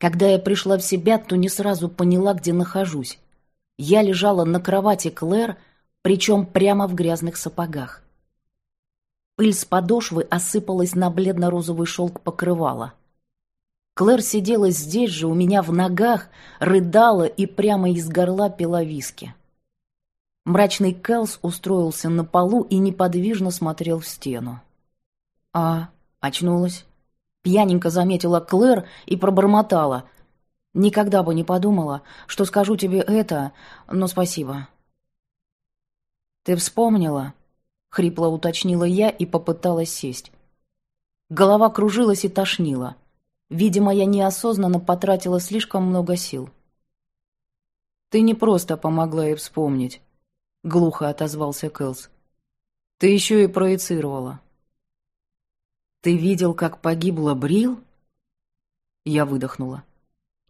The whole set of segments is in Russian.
Когда я пришла в себя, то не сразу поняла, где нахожусь. Я лежала на кровати Клэр, причем прямо в грязных сапогах. Пыль с подошвы осыпалась на бледно-розовый шелк покрывала. Клэр сидела здесь же, у меня в ногах, рыдала и прямо из горла пила виски. Мрачный Кэлс устроился на полу и неподвижно смотрел в стену. «А, очнулась?» Пьяненько заметила Клэр и пробормотала. «Никогда бы не подумала, что скажу тебе это, но спасибо». «Ты вспомнила?» — хрипло уточнила я и попыталась сесть. Голова кружилась и тошнила. Видимо, я неосознанно потратила слишком много сил. «Ты не просто помогла ей вспомнить», — глухо отозвался Кэлс. «Ты еще и проецировала». «Ты видел, как погибла Брил?» Я выдохнула.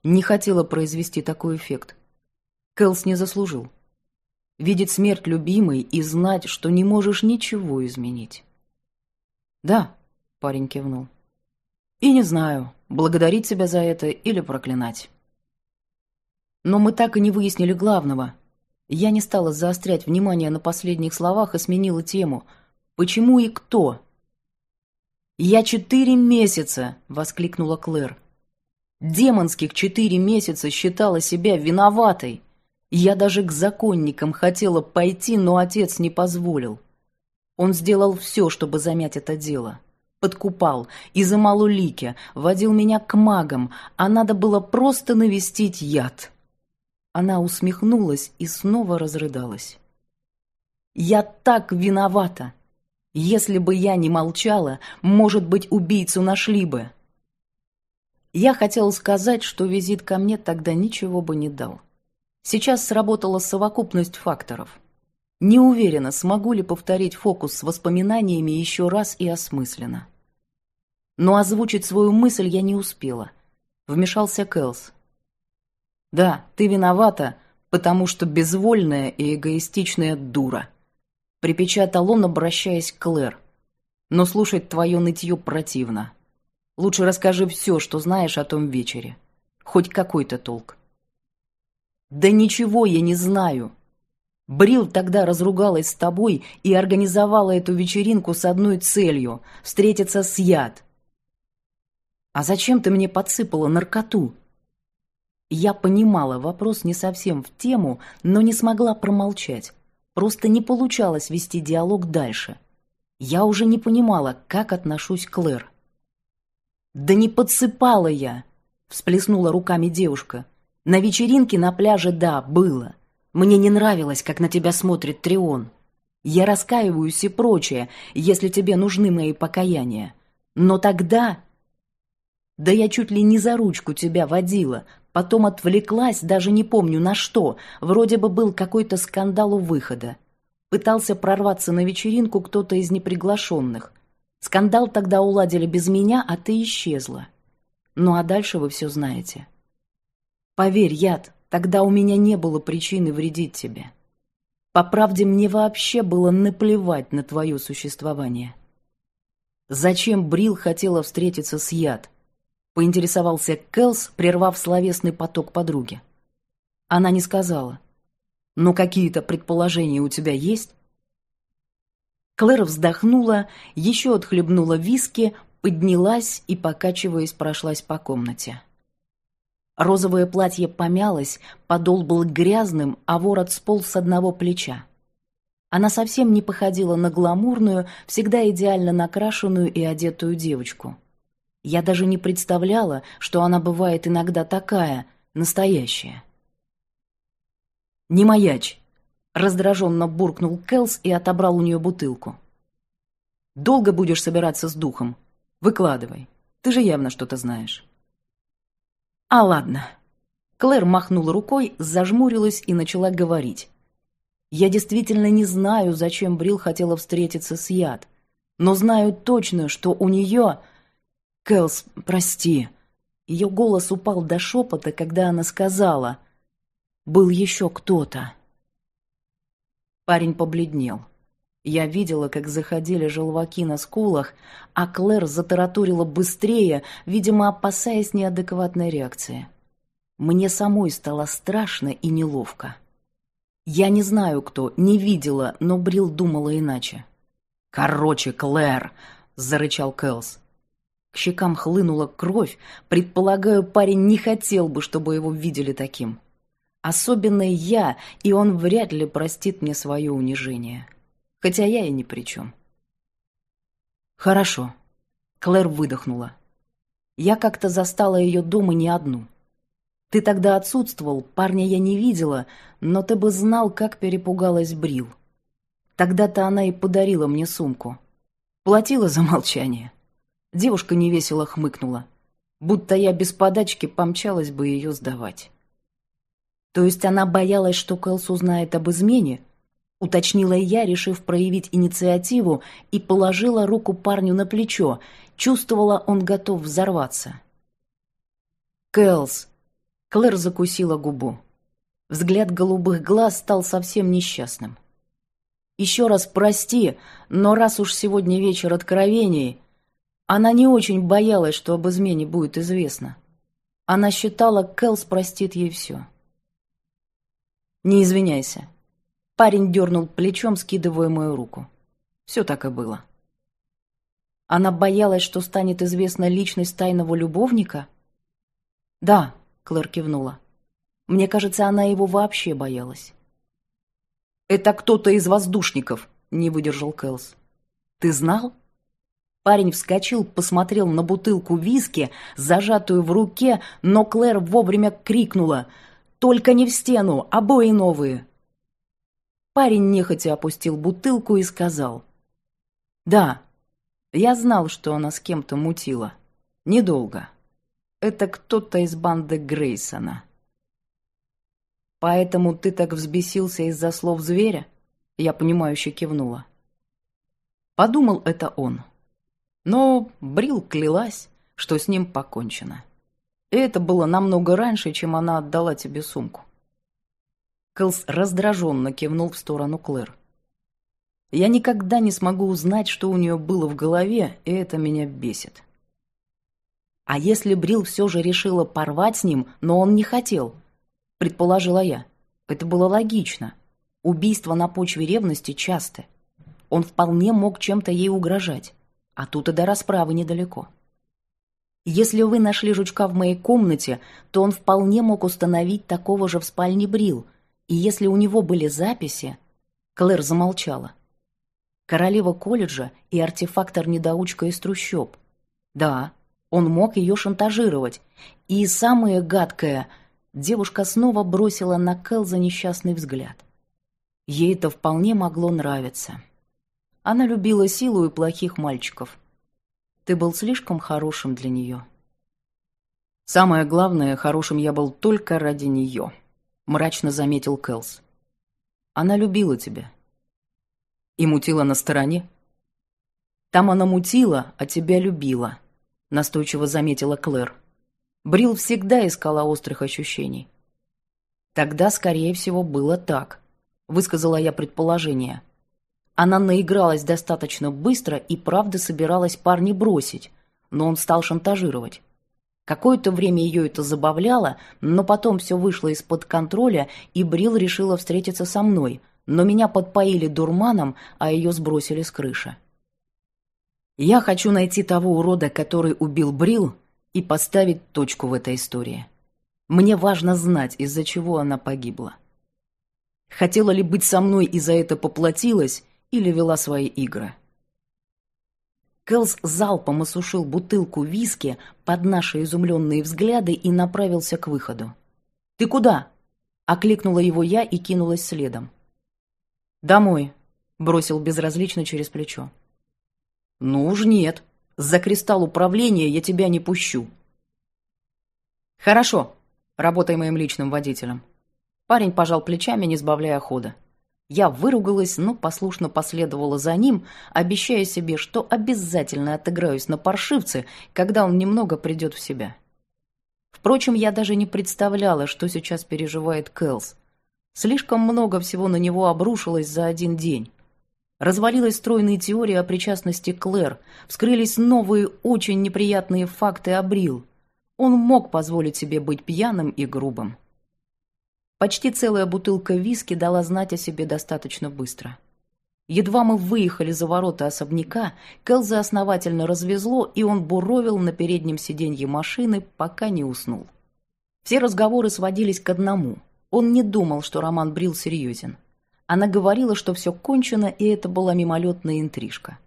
Не хотела произвести такой эффект. Кэлс не заслужил. Видеть смерть любимой и знать, что не можешь ничего изменить. «Да», — парень кивнул. «И не знаю, благодарить себя за это или проклинать. Но мы так и не выяснили главного. Я не стала заострять внимание на последних словах и сменила тему. Почему и кто? «Я четыре месяца!» — воскликнула Клэр. «Демонских четыре месяца считала себя виноватой. Я даже к законникам хотела пойти, но отец не позволил. Он сделал все, чтобы замять это дело подкупал, изымал улики, водил меня к магам, а надо было просто навестить яд. Она усмехнулась и снова разрыдалась. «Я так виновата! Если бы я не молчала, может быть, убийцу нашли бы!» Я хотела сказать, что визит ко мне тогда ничего бы не дал. Сейчас сработала совокупность факторов. Не уверена, смогу ли повторить фокус с воспоминаниями еще раз и осмысленно. Но озвучить свою мысль я не успела. Вмешался Кэлс. «Да, ты виновата, потому что безвольная и эгоистичная дура», припечатал он, обращаясь к Клэр. «Но слушать твое нытье противно. Лучше расскажи все, что знаешь о том вечере. Хоть какой-то толк». «Да ничего я не знаю», Брил тогда разругалась с тобой и организовала эту вечеринку с одной целью — встретиться с Яд. «А зачем ты мне подсыпала наркоту?» Я понимала, вопрос не совсем в тему, но не смогла промолчать. Просто не получалось вести диалог дальше. Я уже не понимала, как отношусь к Клэр. «Да не подсыпала я!» — всплеснула руками девушка. «На вечеринке на пляже, да, было. Мне не нравилось, как на тебя смотрит Трион. Я раскаиваюсь и прочее, если тебе нужны мои покаяния. Но тогда да я чуть ли не за ручку тебя водила. Потом отвлеклась, даже не помню на что. Вроде бы был какой-то скандал у выхода. Пытался прорваться на вечеринку кто-то из неприглашенных. Скандал тогда уладили без меня, а ты исчезла. Ну а дальше вы все знаете. Поверь, Яд, тогда у меня не было причины вредить тебе. По правде, мне вообще было наплевать на твое существование. Зачем Брил хотела встретиться с Яд? Поинтересовался Кэлс, прервав словесный поток подруги. Она не сказала. «Но какие-то предположения у тебя есть?» Клэр вздохнула, еще отхлебнула виски, поднялась и, покачиваясь, прошлась по комнате. Розовое платье помялось, подол был грязным, а ворот сполз с одного плеча. Она совсем не походила на гламурную, всегда идеально накрашенную и одетую девочку. Я даже не представляла, что она бывает иногда такая, настоящая. «Не маячь!» — раздраженно буркнул Келс и отобрал у нее бутылку. «Долго будешь собираться с духом? Выкладывай. Ты же явно что-то знаешь». «А ладно». Клэр махнула рукой, зажмурилась и начала говорить. «Я действительно не знаю, зачем Брил хотела встретиться с Яд, но знаю точно, что у нее «Кэлс, прости». Ее голос упал до шепота, когда она сказала «Был еще кто-то». Парень побледнел. Я видела, как заходили желваки на скулах, а Клэр затараторила быстрее, видимо, опасаясь неадекватной реакции. Мне самой стало страшно и неловко. Я не знаю, кто, не видела, но Брил думала иначе. «Короче, Клэр!» — зарычал Кэлс. К щекам хлынула кровь, предполагаю, парень не хотел бы, чтобы его видели таким. Особенно я, и он вряд ли простит мне свое унижение хотя я и ни при чем. Хорошо. Клэр выдохнула. Я как-то застала ее дома не одну. Ты тогда отсутствовал, парня я не видела, но ты бы знал, как перепугалась Брил. Тогда-то она и подарила мне сумку. Платила за молчание. Девушка невесело хмыкнула, будто я без подачки помчалась бы ее сдавать. То есть она боялась, что Кэлс узнает об измене, уточнила я, решив проявить инициативу, и положила руку парню на плечо. Чувствовала, он готов взорваться. «Кэлс!» Клэр закусила губу. Взгляд голубых глаз стал совсем несчастным. «Еще раз прости, но раз уж сегодня вечер откровений, она не очень боялась, что об измене будет известно. Она считала, Кэлс простит ей все». «Не извиняйся», Парень дернул плечом, скидывая мою руку. Все так и было. Она боялась, что станет известна личность тайного любовника? Да, Клэр кивнула. Мне кажется, она его вообще боялась. «Это кто-то из воздушников», — не выдержал Кэлс. «Ты знал?» Парень вскочил, посмотрел на бутылку виски, зажатую в руке, но Клэр вовремя крикнула «Только не в стену, обои новые!» Парень нехотя опустил бутылку и сказал. «Да, я знал, что она с кем-то мутила. Недолго. Это кто-то из банды Грейсона». «Поэтому ты так взбесился из-за слов зверя?» Я понимающе кивнула. Подумал это он. Но Брил клялась, что с ним покончено. И это было намного раньше, чем она отдала тебе сумку. Кэлс раздраженно кивнул в сторону Клэр. «Я никогда не смогу узнать, что у нее было в голове, и это меня бесит». «А если Брил все же решила порвать с ним, но он не хотел?» – предположила я. Это было логично. Убийства на почве ревности часты. Он вполне мог чем-то ей угрожать. А тут и до расправы недалеко. Если вы нашли жучка в моей комнате, то он вполне мог установить такого же в спальне Брил – и если у него были записи... Клэр замолчала. Королева колледжа и артефактор-недоучка из трущоб. Да, он мог ее шантажировать. И самое гадкое, девушка снова бросила на Келза несчастный взгляд. Ей это вполне могло нравиться. Она любила силу и плохих мальчиков. Ты был слишком хорошим для нее. Самое главное, хорошим я был только ради нее мрачно заметил Кэлс. Она любила тебя. И мутила на стороне? Там она мутила, а тебя любила, настойчиво заметила Клэр. Брил всегда искала острых ощущений. Тогда, скорее всего, было так, высказала я предположение. Она наигралась достаточно быстро и правда собиралась парня бросить, но он стал шантажировать. Какое-то время ее это забавляло, но потом все вышло из-под контроля, и Брил решила встретиться со мной, но меня подпоили дурманом, а ее сбросили с крыши. Я хочу найти того урода, который убил Брил, и поставить точку в этой истории. Мне важно знать, из-за чего она погибла. Хотела ли быть со мной и за это поплатилась, или вела свои игры? Кэлс залпом осушил бутылку виски под наши изумленные взгляды и направился к выходу. «Ты куда?» — окликнула его я и кинулась следом. «Домой», — бросил безразлично через плечо. «Ну уж нет. За кристалл управления я тебя не пущу». «Хорошо. Работай моим личным водителем». Парень пожал плечами, не сбавляя хода. Я выругалась, но послушно последовала за ним, обещая себе, что обязательно отыграюсь на паршивце, когда он немного придет в себя. Впрочем, я даже не представляла, что сейчас переживает Кэлс. Слишком много всего на него обрушилось за один день. Развалилась стройная теория о причастности Клэр, вскрылись новые очень неприятные факты о Брил. Он мог позволить себе быть пьяным и грубым. Почти целая бутылка виски дала знать о себе достаточно быстро. Едва мы выехали за ворота особняка, Келза основательно развезло, и он буровил на переднем сиденье машины, пока не уснул. Все разговоры сводились к одному. Он не думал, что Роман Брил серьезен. Она говорила, что все кончено, и это была мимолетная интрижка.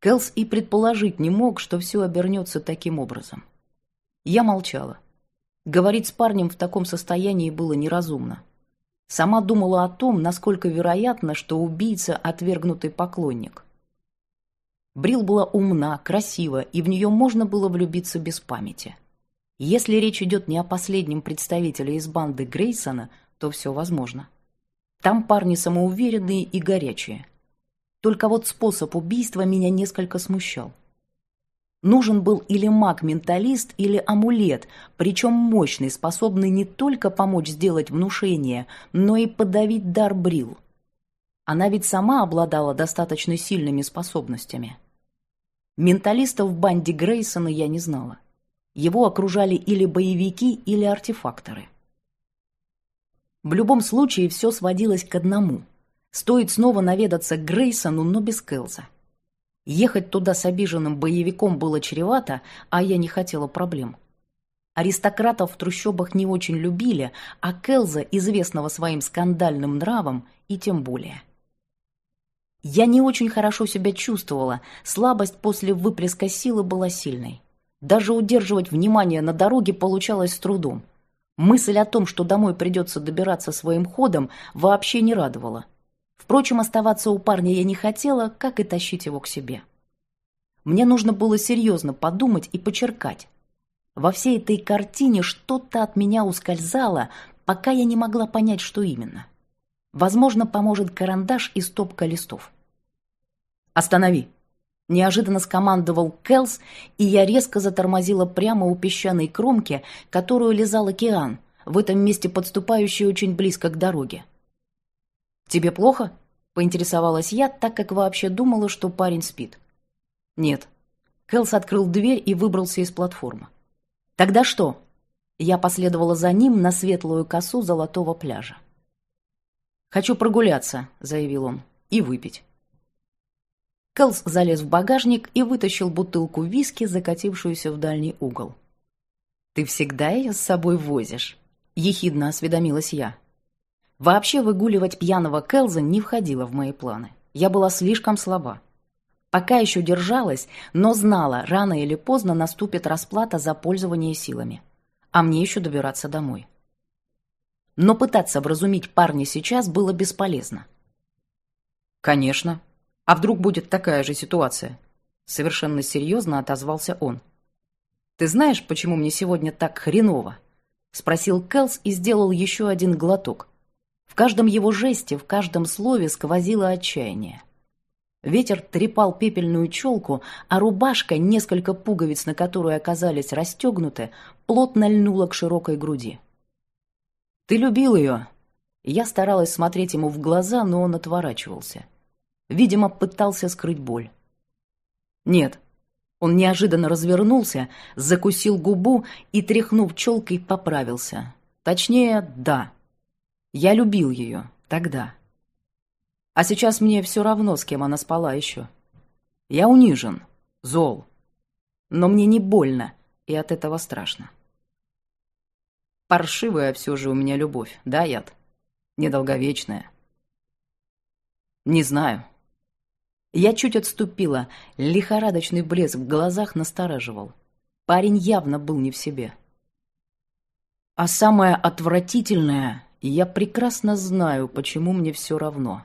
Келс и предположить не мог, что все обернется таким образом. Я молчала. Говорить с парнем в таком состоянии было неразумно. Сама думала о том, насколько вероятно, что убийца – отвергнутый поклонник. Брил была умна, красива, и в нее можно было влюбиться без памяти. Если речь идет не о последнем представителе из банды Грейсона, то все возможно. Там парни самоуверенные и горячие. Только вот способ убийства меня несколько смущал. Нужен был или маг-менталист, или амулет, причем мощный, способный не только помочь сделать внушение, но и подавить дар Брил. Она ведь сама обладала достаточно сильными способностями. Менталиста в банде Грейсона я не знала. Его окружали или боевики, или артефакторы. В любом случае все сводилось к одному. Стоит снова наведаться к Грейсону, но без Келза. Ехать туда с обиженным боевиком было чревато, а я не хотела проблем. Аристократов в трущобах не очень любили, а Келза, известного своим скандальным нравом, и тем более. Я не очень хорошо себя чувствовала, слабость после выплеска силы была сильной. Даже удерживать внимание на дороге получалось с трудом. Мысль о том, что домой придется добираться своим ходом, вообще не радовала. Впрочем, оставаться у парня я не хотела, как и тащить его к себе. Мне нужно было серьезно подумать и почеркать. Во всей этой картине что-то от меня ускользало, пока я не могла понять, что именно. Возможно, поможет карандаш и стопка листов. «Останови!» Неожиданно скомандовал Келс, и я резко затормозила прямо у песчаной кромки, которую лизал океан, в этом месте подступающий очень близко к дороге. «Тебе плохо?» — поинтересовалась я, так как вообще думала, что парень спит. «Нет». Келс открыл дверь и выбрался из платформы. «Тогда что?» Я последовала за ним на светлую косу золотого пляжа. «Хочу прогуляться», — заявил он, — «и выпить». Кэлс залез в багажник и вытащил бутылку виски, закатившуюся в дальний угол. «Ты всегда ее с собой возишь?» — ехидно осведомилась я. Вообще выгуливать пьяного Кэлза не входило в мои планы. Я была слишком слаба. Пока еще держалась, но знала, рано или поздно наступит расплата за пользование силами. А мне еще добираться домой. Но пытаться вразумить парня сейчас было бесполезно. «Конечно», а вдруг будет такая же ситуация? Совершенно серьезно отозвался он. Ты знаешь, почему мне сегодня так хреново? Спросил Кэлс и сделал еще один глоток. В каждом его жесте, в каждом слове сквозило отчаяние. Ветер трепал пепельную челку, а рубашка, несколько пуговиц на которую оказались расстегнуты, плотно льнула к широкой груди. «Ты любил ее!» Я старалась смотреть ему в глаза, но он отворачивался. Видимо, пытался скрыть боль. Нет. Он неожиданно развернулся, закусил губу и, тряхнув челкой, поправился. Точнее, да. Я любил ее тогда. А сейчас мне все равно, с кем она спала еще. Я унижен, зол. Но мне не больно, и от этого страшно. Паршивая все же у меня любовь, да, Яд? Недолговечная. Не знаю, я чуть отступила. Лихорадочный блеск в глазах настораживал. Парень явно был не в себе. А самое отвратительное, я прекрасно знаю, почему мне все равно.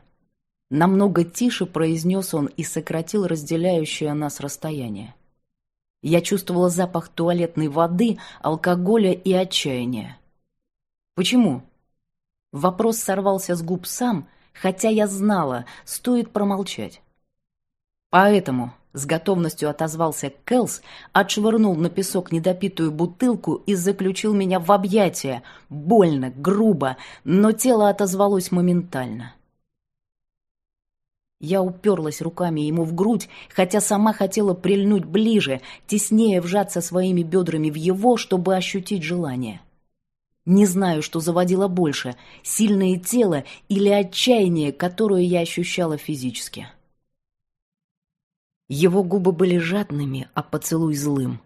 Намного тише произнес он и сократил разделяющее нас расстояние. Я чувствовала запах туалетной воды, алкоголя и отчаяния. Почему? Вопрос сорвался с губ сам, хотя я знала, стоит промолчать. Поэтому с готовностью отозвался Кэлс, отшвырнул на песок недопитую бутылку и заключил меня в объятия. Больно, грубо, но тело отозвалось моментально. Я уперлась руками ему в грудь, хотя сама хотела прильнуть ближе, теснее вжаться своими бедрами в его, чтобы ощутить желание. Не знаю, что заводило больше — сильное тело или отчаяние, которое я ощущала физически. Его губы были жадными, а поцелуй злым.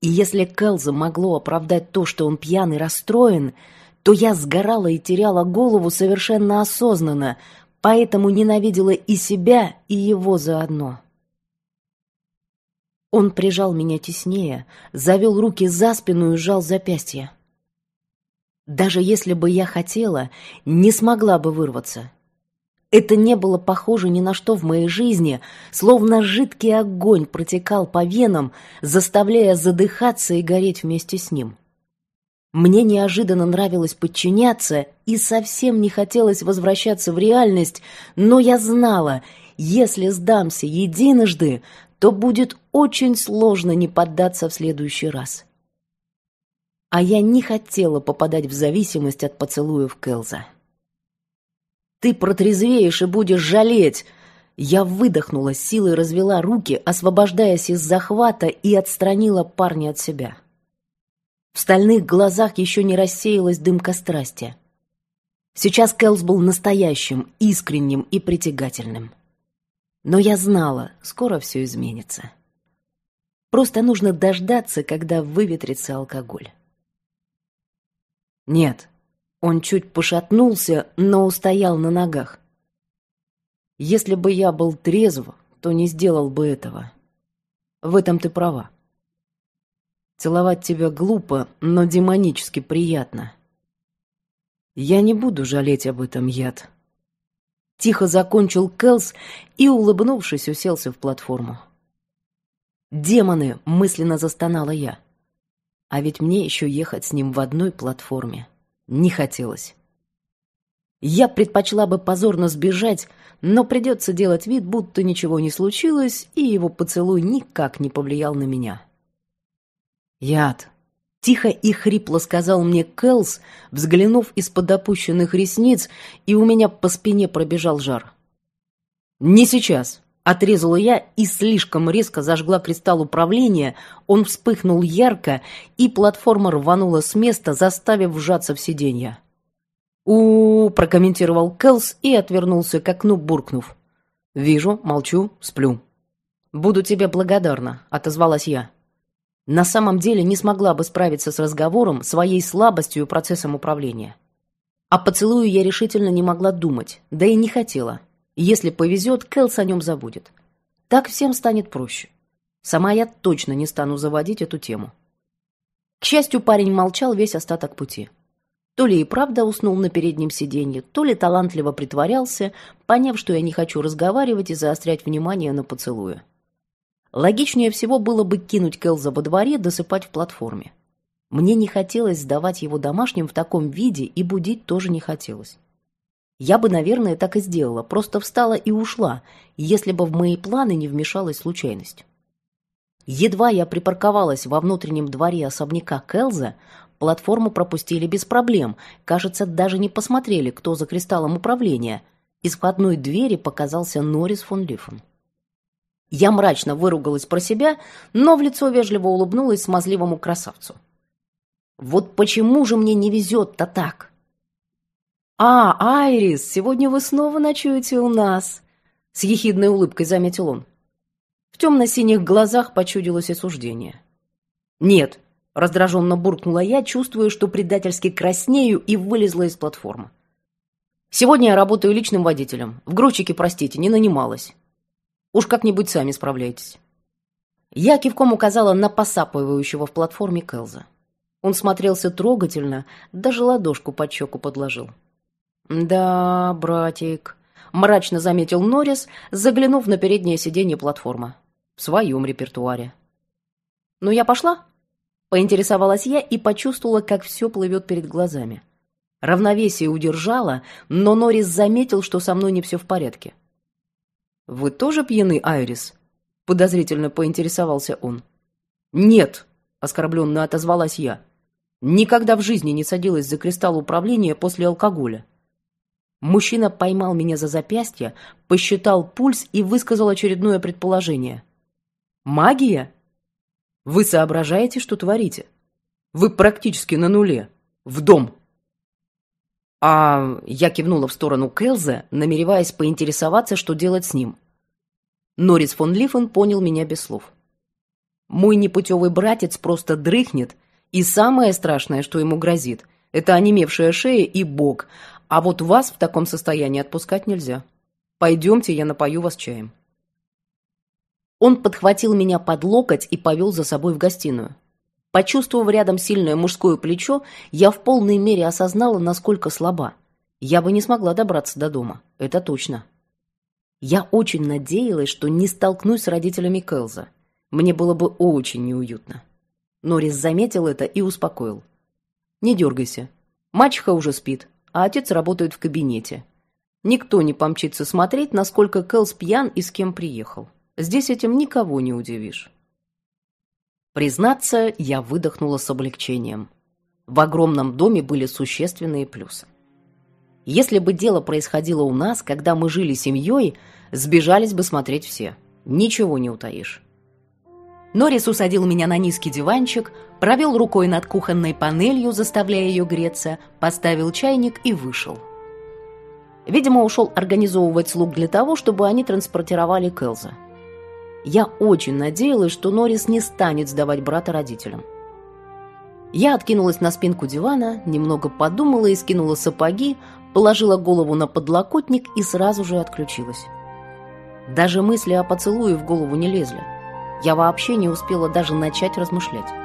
И если Келза могло оправдать то, что он пьян и расстроен, то я сгорала и теряла голову совершенно осознанно, поэтому ненавидела и себя, и его заодно. Он прижал меня теснее, завел руки за спину и сжал запястье. Даже если бы я хотела, не смогла бы вырваться. Это не было похоже ни на что в моей жизни, словно жидкий огонь протекал по венам, заставляя задыхаться и гореть вместе с ним. Мне неожиданно нравилось подчиняться и совсем не хотелось возвращаться в реальность, но я знала, если сдамся единожды, то будет очень сложно не поддаться в следующий раз. А я не хотела попадать в зависимость от поцелуев Келза. «Ты протрезвеешь и будешь жалеть!» Я выдохнула, силой развела руки, освобождаясь из захвата и отстранила парня от себя. В стальных глазах еще не рассеялась дымка страсти. Сейчас Кэлс был настоящим, искренним и притягательным. Но я знала, скоро все изменится. Просто нужно дождаться, когда выветрится алкоголь. Нет, он чуть пошатнулся, но устоял на ногах. Если бы я был трезв, то не сделал бы этого. В этом ты права. Целовать тебя глупо, но демонически приятно. Я не буду жалеть об этом, яд. Тихо закончил Келс и, улыбнувшись, уселся в платформу. «Демоны!» — мысленно застонала я. А ведь мне еще ехать с ним в одной платформе не хотелось. Я предпочла бы позорно сбежать, но придется делать вид, будто ничего не случилось, и его поцелуй никак не повлиял на меня. «Яд!» — тихо и хрипло сказал мне Кэлс, взглянув из-под опущенных ресниц, и у меня по спине пробежал жар. «Не сейчас!» — отрезала я и слишком резко зажгла кристалл управления, он вспыхнул ярко, и платформа рванула с места, заставив вжаться в сиденье. у, -у, -у прокомментировал Кэлс и отвернулся к окну, буркнув. «Вижу, молчу, сплю». «Буду тебе благодарна», — отозвалась я. На самом деле не смогла бы справиться с разговором, своей слабостью и процессом управления. О поцелуе я решительно не могла думать, да и не хотела. Если повезет, Кэлс о нем забудет. Так всем станет проще. Сама я точно не стану заводить эту тему. К счастью, парень молчал весь остаток пути. То ли и правда уснул на переднем сиденье, то ли талантливо притворялся, поняв, что я не хочу разговаривать и заострять внимание на поцелуе. Логичнее всего было бы кинуть Келза во дворе, досыпать в платформе. Мне не хотелось сдавать его домашним в таком виде и будить тоже не хотелось. Я бы, наверное, так и сделала, просто встала и ушла, если бы в мои планы не вмешалась случайность. Едва я припарковалась во внутреннем дворе особняка Келза, платформу пропустили без проблем, кажется, даже не посмотрели, кто за кристаллом управления. Из входной двери показался Норрис фон Лифен. Я мрачно выругалась про себя, но в лицо вежливо улыбнулась смазливому красавцу. «Вот почему же мне не везет-то так?» «А, Айрис, сегодня вы снова ночуете у нас!» С ехидной улыбкой заметил он. В темно-синих глазах почудилось осуждение. «Нет», — раздраженно буркнула я, чувствуя, что предательски краснею и вылезла из платформы. «Сегодня я работаю личным водителем. В грузчике, простите, не нанималась. Уж как-нибудь сами справляйтесь». Я кивком указала на посапывающего в платформе Келза. Он смотрелся трогательно, даже ладошку под щеку подложил. «Да, братик», — мрачно заметил Норрис, заглянув на переднее сиденье платформы. «В своем репертуаре». «Ну, я пошла?» Поинтересовалась я и почувствовала, как все плывет перед глазами. Равновесие удержала, но Норрис заметил, что со мной не все в порядке. «Вы тоже пьяны, Айрис?» — подозрительно поинтересовался он. «Нет», — оскорбленно отозвалась я. «Никогда в жизни не садилась за кристалл управления после алкоголя». Мужчина поймал меня за запястье, посчитал пульс и высказал очередное предположение. «Магия? Вы соображаете, что творите? Вы практически на нуле. В дом!» А я кивнула в сторону Келза, намереваясь поинтересоваться, что делать с ним. Норрис фон Лифен понял меня без слов. Мой непутевый братец просто дрыхнет, и самое страшное, что ему грозит, это онемевшая шея и бок, а вот вас в таком состоянии отпускать нельзя. Пойдемте, я напою вас чаем. Он подхватил меня под локоть и повел за собой в гостиную. Почувствовав рядом сильное мужское плечо, я в полной мере осознала, насколько слаба. Я бы не смогла добраться до дома, это точно. Я очень надеялась, что не столкнусь с родителями Кэлза. Мне было бы очень неуютно. Норрис заметил это и успокоил. «Не дергайся. Мачеха уже спит а отец работает в кабинете. Никто не помчится смотреть, насколько Кэлс пьян и с кем приехал. Здесь этим никого не удивишь. Признаться, я выдохнула с облегчением. В огромном доме были существенные плюсы. Если бы дело происходило у нас, когда мы жили семьей, сбежались бы смотреть все. Ничего не утаишь. Норрис усадил меня на низкий диванчик, провел рукой над кухонной панелью, заставляя ее греться, поставил чайник и вышел. Видимо, ушел организовывать слуг для того, чтобы они транспортировали Кэлза. Я очень надеялась, что Норрис не станет сдавать брата родителям. Я откинулась на спинку дивана, немного подумала и скинула сапоги, положила голову на подлокотник и сразу же отключилась. Даже мысли о поцелуе в голову не лезли. Я вообще не успела даже начать размышлять.